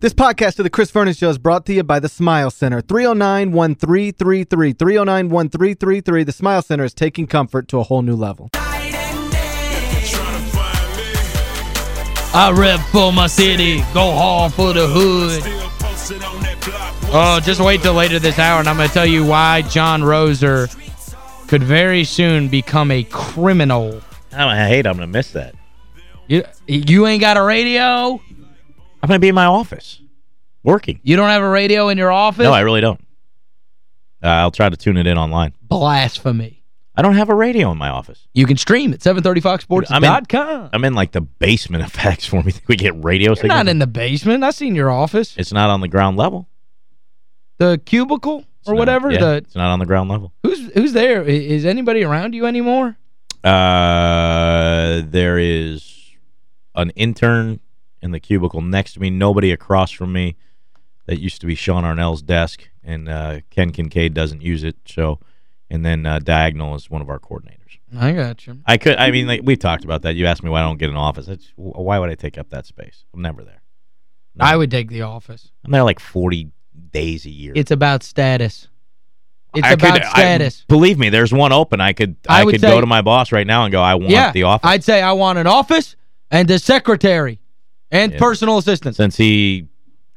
This podcast of the Chris Vernon Show is brought to you by the Smile Center. 309-1333. 309-1333. The Smile Center is taking comfort to a whole new level. I rep for my city, go hard for the hood. Oh, just wait till later this hour, and I'm going to tell you why John Roser could very soon become a criminal. I hate I'm going to miss that. You, you ain't got a radio? I'm going to be in my office, working. You don't have a radio in your office? No, I really don't. Uh, I'll try to tune it in online. Blasphemy. I don't have a radio in my office. You can stream at 730foxsports.com. I'm in like the basement of Facts for me. We get radio You're not in the basement. I seen your office. It's not on the ground level. The cubicle or not, whatever? Yeah, the, it's not on the ground level. Who's who's there? Is anybody around you anymore? Uh, there is an intern in the cubicle next to me. Nobody across from me. That used to be Sean Arnell's desk, and uh, Ken Kincaid doesn't use it, so and then uh, Diagonal is one of our coordinators. I got you. I could. I mean, like we've talked about that. You asked me why I don't get an office. It's, why would I take up that space? I'm never there. Never. I would take the office. I'm there like 40 days a year. It's about status. It's I about could, status. I, believe me, there's one open. I could I, I could say, go to my boss right now and go, I want yeah, the office. I'd say I want an office and a secretary and yeah. personal assistant. Since he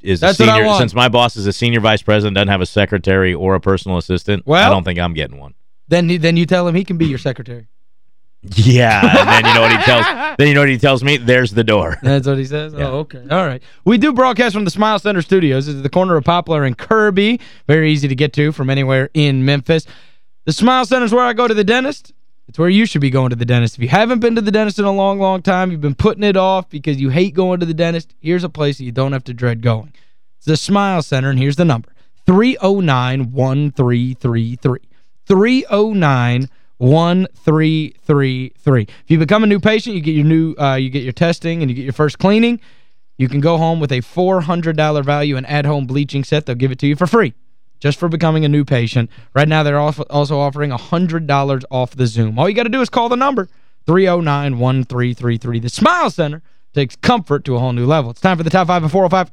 is That's a senior, since my boss is a senior vice president, doesn't have a secretary or a personal assistant, well, I don't think I'm getting one. Then he, then you tell him he can be your secretary. Yeah, and then you know what he tells then you know what he tells me? There's the door. That's what he says? Yeah. Oh, okay. All right. We do broadcast from the Smile Center Studios. It's the corner of Poplar and Kirby. Very easy to get to from anywhere in Memphis. The Smile Center is where I go to the dentist. It's where you should be going to the dentist. If you haven't been to the dentist in a long, long time, you've been putting it off because you hate going to the dentist, here's a place that you don't have to dread going. It's the Smile Center, and here's the number. 309-1333. 309 1333. If you become a new patient, you get your new uh, you get your testing and you get your first cleaning. You can go home with a $400 value and at-home bleaching set. They'll give it to you for free just for becoming a new patient. Right now, they're also offering $100 off the Zoom. All you got to do is call the number, 309-1333. The Smile Center takes comfort to a whole new level. It's time for the Top 5 of 405.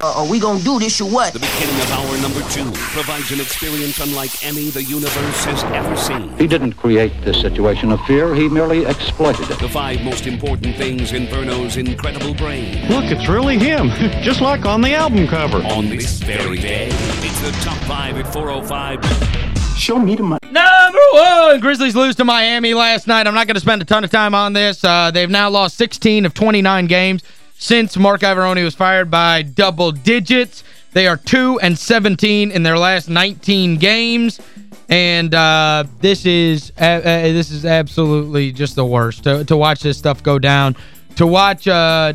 Uh, are we gonna do this or what? The beginning of hour number two provides an experience unlike any the universe has ever seen. He didn't create this situation of fear, he merely exploited it. The five most important things in Verno's incredible brain. Look, it's really him, just like on the album cover. On this very day, it's the top five at 405. Show me the money. Number one, Grizzlies lose to Miami last night. I'm not going to spend a ton of time on this. Uh, they've now lost 16 of 29 games since Marc Iavaroni was fired by double digits. They are 2 and 17 in their last 19 games. And uh, this is uh, uh, this is absolutely just the worst to, to watch this stuff go down. To watch uh,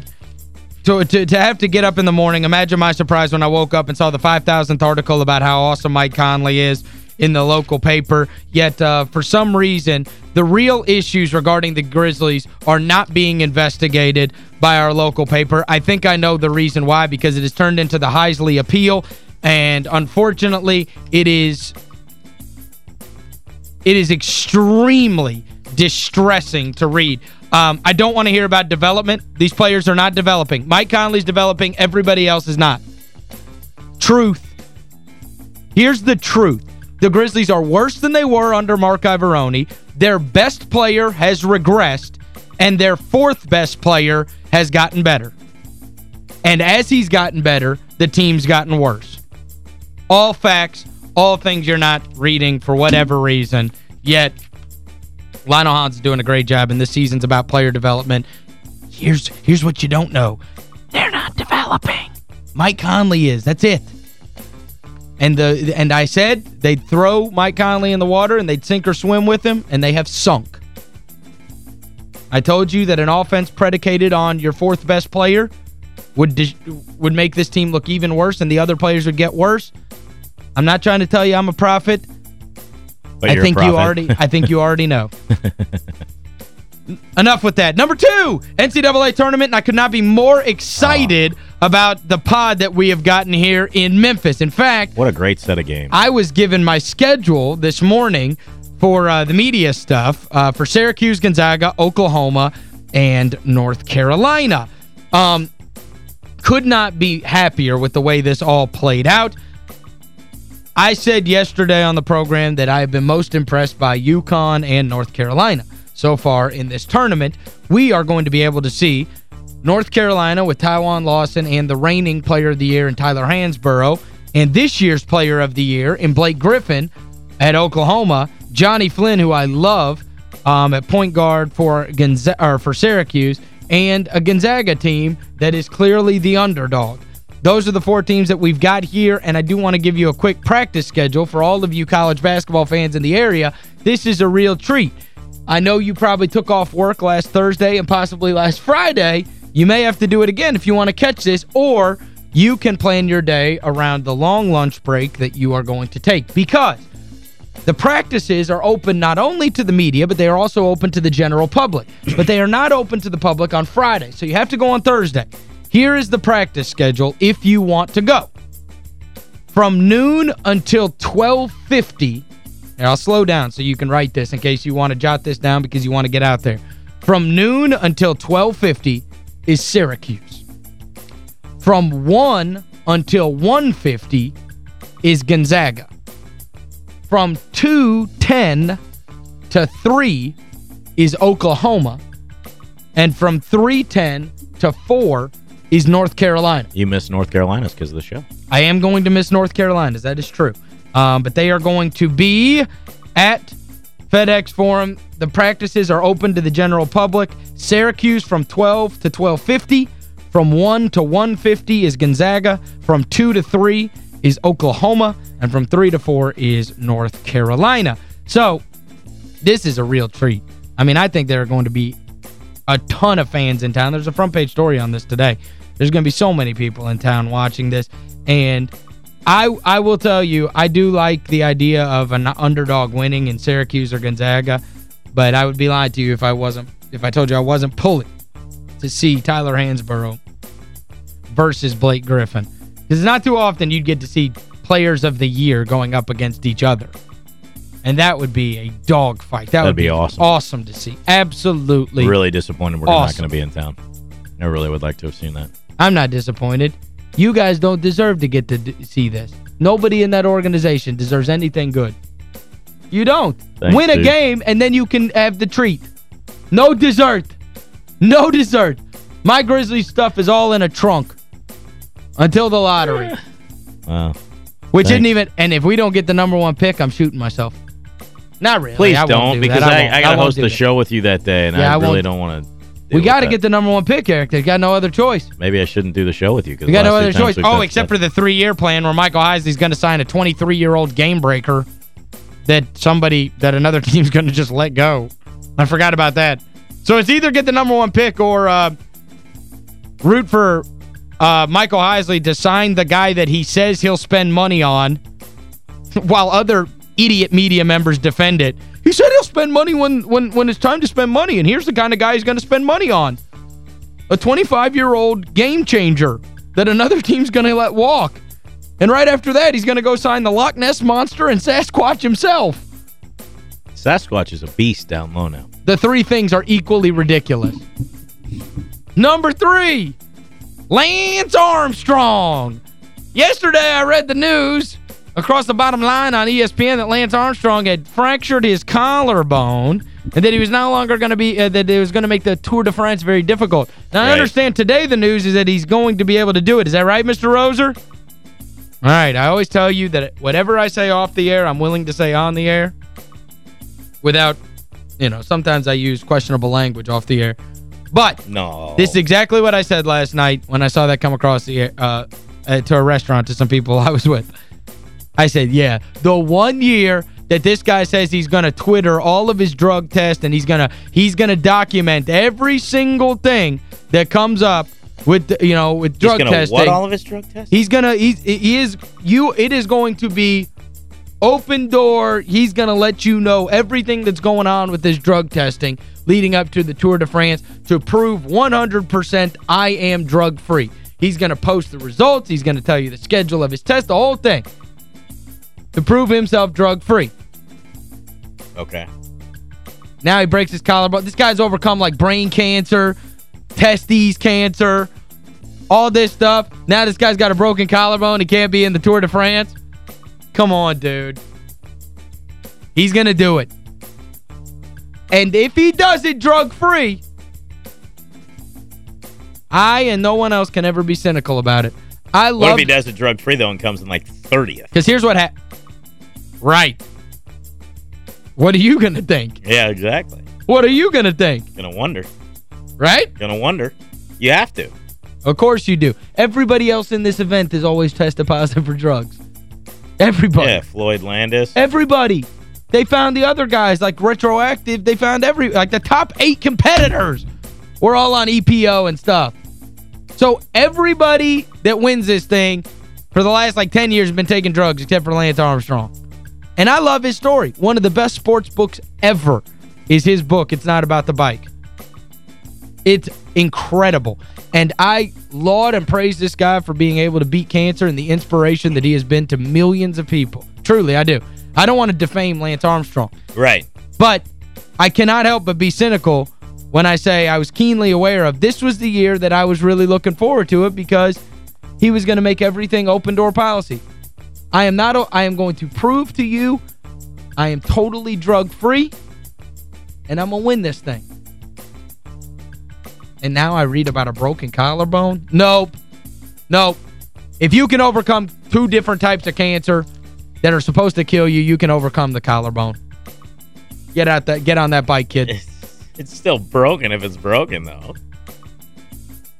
to, to, to have to get up in the morning. Imagine my surprise when I woke up and saw the 5,000th article about how awesome Mike Conley is in the local paper. Yet, uh, for some reason, the real issues regarding the Grizzlies are not being investigated by our local paper. I think I know the reason why, because it has turned into the Heisley Appeal, and unfortunately, it is it is extremely distressing to read. Um, I don't want to hear about development. These players are not developing. Mike Conley's developing. Everybody else is not. Truth. Here's the truth. The Grizzlies are worse than they were under Marc Iavaroni. Their best player has regressed, and their fourth best player has gotten better. And as he's gotten better, the team's gotten worse. All facts, all things you're not reading for whatever reason, yet Lionel Hollins is doing a great job, and this season's about player development. Here's, here's what you don't know. They're not developing. Mike Conley is. That's it. And the and I said they'd throw Mike Conley in the water and they'd sink or swim with him, and they have sunk. I told you that an offense predicated on your fourth best player would would make this team look even worse and the other players would get worse. I'm not trying to tell you I'm a prophet. But I think you already I think you already know. Enough with that. Number two, NCAA tournament, and I could not be more excited oh. about the pod that we have gotten here in Memphis. In fact... What a great set of games. I was given my schedule this morning for uh, the media stuff uh, for Syracuse, Gonzaga, Oklahoma, and North Carolina. Um, could not be happier with the way this all played out. I said yesterday on the program that I have been most impressed by UConn and North Carolina so far in this tournament. We are going to be able to see North Carolina with Tywon Lawson and the reigning player of the year in Tyler Hansbrough and this year's player of the year in Blake Griffin at Oklahoma, Jonny Flynn, who I love, um, at point guard for or for Syracuse, and a Gonzaga team that is clearly the underdog. Those are the four teams that we've got here, and I do want to give you a quick practice schedule for all of you college basketball fans in the area. This is a real treat. I know you probably took off work last Thursday and possibly last Friday. You may have to do it again if you want to catch this, or you can plan your day around the long lunch break that you are going to take because the practices are open not only to the media, but they are also open to the general public. But they are not open to the public on Friday, so you have to go on Thursday. Here is the practice schedule if you want to go. From noon until 1250, and I'll slow down so you can write this in case you want to jot this down because you want to get out there. From noon until 1250 is Syracuse. From 1 until 150 is Gonzaga. From 210 to 3 is Oklahoma. And from 310 to 4 is North Carolina. You miss North Carolina's because of the show. I am going to miss North Carolina's. That is true. Um, but they are going to be at FedEx Forum. The practices are open to the general public. Syracuse from 12 to 1250. From 1 to 150 is Gonzaga. From 2 to 3 is Oklahoma. And from 3 to 4 is North Carolina. So, this is a real treat. I mean, I think there are going to be a ton of fans in town. There's a front page story on this today. There's going to be so many people in town watching this. And I I will tell you, I do like the idea of an underdog winning in Syracuse or Gonzaga, but I would be lying to you if I wasn't if I told you I wasn't pulling to see Tyler Hansbrough versus Blake Griffin. Because it's not too often you'd get to see players of the year going up against each other. And that would be a dog fight. That That'd would be awesome. Awesome to see. Absolutely. Really disappointed we're Awesome. not going to be in town. I really would like to have seen that. I'm not disappointed. You guys don't deserve to get to see this. Nobody in that organization deserves anything good. You don't. Thanks, Win a dude. game, and then you can have the treat. No dessert. No dessert. My Grizzlies stuff is all in a trunk until the lottery. Wow. Which isn't even... And if we don't get the number one pick, I'm shooting myself. Not really. Please I don't, do because that. I, won't. I, got to host the that. show with you that day, and Yeah, I I really don't want to We got to get the number one pick, Eric. There's got no other choice. Maybe I shouldn't do the show with you. We got no other choice. Oh, except for the three-year plan where Michael Heisley's going to sign a 23-year-old game breaker that somebody, that another team's going to just let go. I forgot about that. So it's either get the number one pick or uh, root for uh, Michael Heisley to sign the guy that he says he'll spend money on while other idiot media members defend it. He said he'll spend money when, when, when it's time to spend money, and here's the kind of guy he's going to spend money on a 25-year-old game changer that another team's going to let walk. And right after that, he's going to go sign the Loch Ness Monster and Sasquatch himself. Sasquatch is a beast down low now. The three things are equally ridiculous. Number three, Lance Armstrong. Yesterday, I read the news across the bottom line on ESPN that Lance Armstrong had fractured his collarbone and that he was no longer going to be, uh, that it was going to make the Tour de France very difficult. Now, I understand today the news is that he's going to be able to do it. Is that right, Mr. Roser? All right, I always tell you that whatever I say off the air, I'm willing to say on the air without, you know, sometimes I use questionable language off the air. But No. this is exactly what I said last night when I saw that come across the air, uh, uh, to a restaurant to some people I was with. I said, yeah, the one year that this guy says he's going to Twitter all of his drug tests and he's going to he's going to document every single thing that comes up with, you know, with drug He's gonna testing. what all of his drug tests? He's gonna he's he is you it is going to be open door. He's going to let you know everything that's going on with this drug testing leading up to the Tour de France to prove 100% I am drug free. He's going to post the results, he's going to tell you the schedule of his test, the whole thing. To prove himself drug free. Okay. Now he breaks his collarbone. This guy's overcome like brain cancer, testes cancer, all this stuff. Now this guy's got a broken collarbone. He can't be in the Tour de France. Come on, dude. He's going to do it. And if he does it drug-free, I and no one else can ever be cynical about it. I love... What if he does it drug-free, though, and comes in, like, 30th? Because here's what happened. Right. What are you going to think? Yeah, exactly. What are you going to think? Gonna wonder. Right? Gonna wonder. You have to. Of course you do. Everybody else in this event is always tested positive for drugs. Everybody. Yeah, Floyd Landis. Everybody. They found the other guys, like retroactive. They found every, like the top eight competitors were all on EPO and stuff. So everybody that wins this thing for the last like 10 years has been taking drugs except for Lance Armstrong. And I love his story. One of the best sports books ever is his book. It's not about the bike. It's incredible. And I laud and praise this guy for being able to beat cancer and the inspiration that he has been to millions of people. Truly, I do. I don't want to defame Lance Armstrong. Right. But I cannot help but be cynical when I say I was keenly aware of this was the year that I was really looking forward to it because he was going to make everything open door policy. I am not I am going to prove to you I am totally drug free and I'm going to win this thing. And now I read about a broken collarbone? Nope. Nope. If you can overcome two different types of cancer that are supposed to kill you, you can overcome the collarbone. Get out that get on that bike, kid. It's still broken if it's broken, though.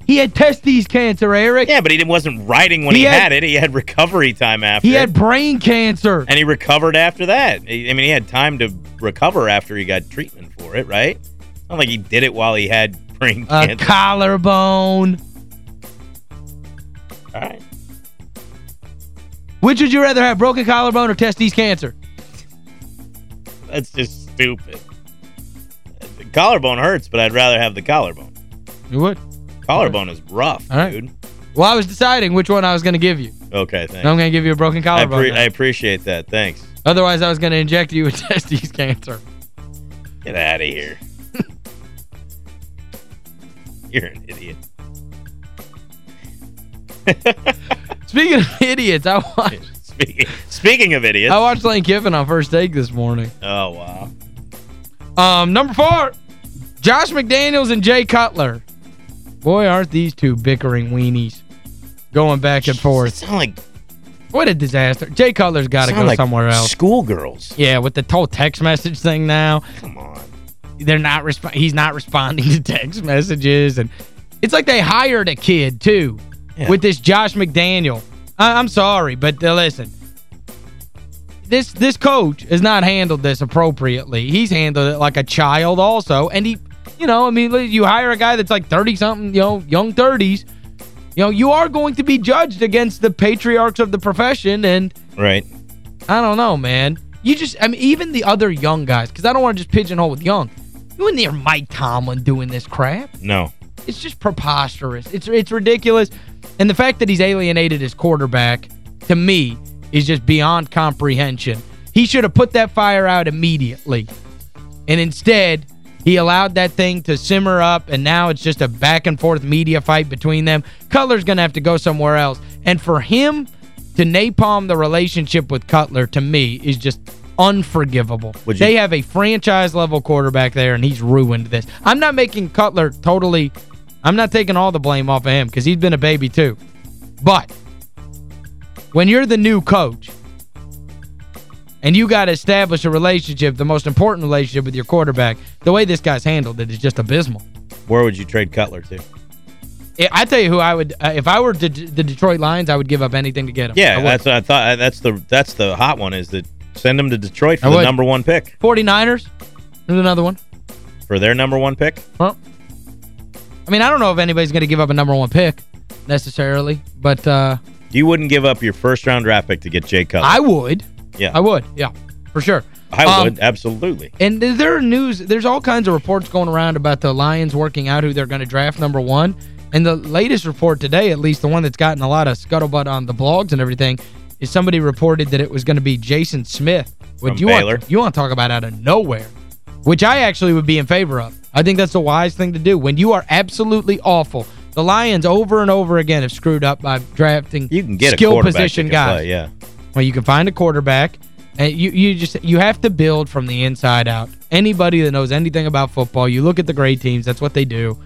He had testes cancer, Eric. Yeah, but he wasn't writing when He he, had- had, it. He had recovery time after. He had brain cancer. and he recovered after that. I mean, he had time to recover after he got treatment for it, right? Not like he did it while he had brain A cancer. A collarbone. All right. Which would you rather have, broken collarbone or testes cancer? That's just stupid. The collarbone hurts, but I'd rather have the collarbone. You would? Collarbone is rough, All right. dude. Well, I was deciding which one I was going to give you. Okay, thanks. I'm going to give you a broken I, collarbone. pre- now. I appreciate that. Thanks. Otherwise, I was going to inject you with testes cancer. Get out of here. You're an idiot. Speaking of idiots, I watched Speaking, speaking of idiots. I watched Lane Kiffin on First Take this morning. Oh, wow. Um, number four, Josh McDaniels and Jay Cutler. Boy, aren't these two bickering weenies going back and forth. sound like, What a disaster. Jay Cutler's got to go like somewhere else. schoolgirls. Yeah, with the whole text message thing now. Come on. They're not he's not responding to text messages and it's like they hired a kid too Yeah. with this Josh McDaniel. I I'm sorry, but uh, listen. This this coach has not handled this appropriately. He's handled it like a child also and he you know, I mean, you hire a guy that's like 30 something, you know, young 30s. You know, you are going to be judged against the patriarchs of the profession and Right. I don't know, man. You just, I mean, even the other young guys, because I don't want to just pigeonhole with young. You in there Mike Tomlin doing this crap. No. It's just preposterous. It's it's ridiculous. And the fact that he's alienated his quarterback, to me, is just beyond comprehension. He should have put that fire out immediately. And instead, he allowed that thing to simmer up, and now it's just a back-and-forth media fight between them. Cutler's going to have to go somewhere else. And for him to napalm the relationship with Cutler, to me, is just unforgivable. They have a franchise-level quarterback there, and he's ruined this. I'm not making Cutler totally... I'm not taking all the blame off of him, because he's been a baby too. But when you're the new coach and you got to establish a relationship, the most important relationship with your quarterback, the way this guy's handled it is just abysmal. Where would you trade Cutler to? I I tell you who I would, uh, if I were the, the Detroit Lions, I would give up anything to get him. Yeah, that's what I thought. That's the that's the hot one is that send him to Detroit for the number one pick. 49ers, there's another one. For their number one pick? Huh? I mean, I don't know if anybody's going to give up a number one pick necessarily, but uh, You wouldn't give up your first round draft pick to get Jay Cutler. I would. Yeah. I would, yeah, for sure. I Um, would, absolutely. And there are news, there's all kinds of reports going around about the Lions working out who they're going to draft number one. And the latest report today, at least the one that's gotten a lot of scuttlebutt on the blogs and everything, is somebody reported that it was going to be Jason Smith. What you Baylor. Want, you want to talk about out of nowhere, which I actually would be in favor of. I think that's the wise thing to do. When you are absolutely awful, The Lions over and over again have screwed up by drafting You can get skill position guys. play, yeah. Well, you can find a quarterback, and you you just you have to build from the inside out. Anybody that knows anything about football, you look at the great teams, that's what they do,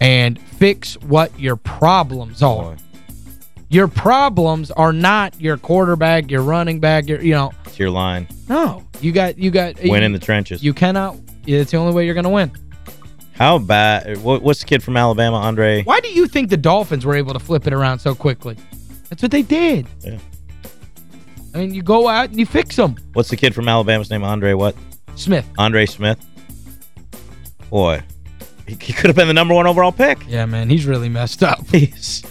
and fix what your problems are. Your problems are not your quarterback, your running back, your you know, It's your line. no. You got you got Win you, in the trenches. You cannot it's the only way you're going to win. How bad what, what's the kid from Alabama, Andre? Why do you think the Dolphins were able to flip it around so quickly? That's what they did. Yeah. I mean, you go out and you fix them. What's the kid from Alabama's name? Andre what? Smith. Andre Smith. Boy, he, he could have been the number one overall pick. Yeah, man, he's really messed up. He's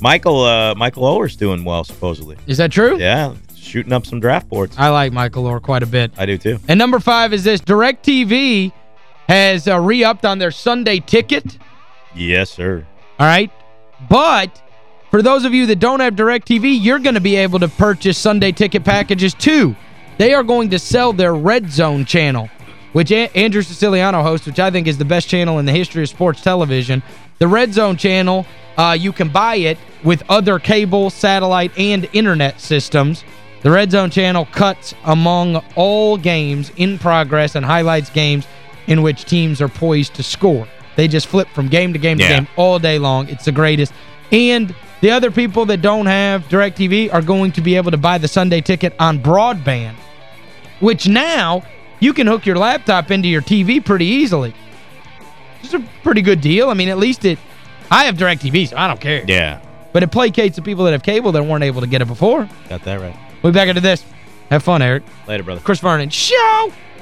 Michael uh, Michael Oher's doing well supposedly. Is that true? Yeah, shooting up some draft boards. I like Michael Oher quite a bit. I do too. And number five is this. DirecTV has uh, re-upped on their Sunday ticket. Yes, sir. All right? But for those of you that don't have DirecTV, you're going to be able to purchase Sunday ticket packages too. They are going to sell their Red Zone channel, which Andrew Siciliano hosts, which I think is the best channel in the history of sports television. The Red Zone channel, uh, you can buy it with other cable, satellite, and internet systems. The Red Zone channel cuts among all games in progress and highlights games in which teams are poised to score. They just flip from game to game to game all day long. It's the greatest. And the other people that don't have DirecTV are going to be able to buy the Sunday ticket on broadband, which now you can hook your laptop into your TV pretty easily. It's a pretty good deal. I mean, at least it... I have DirecTV, so I don't care. Yeah, But it placates the people that have cable that weren't able to get it before. got that right. We'll be back into this. Have fun, Eric. Later, brother. Chris Vernon. Show!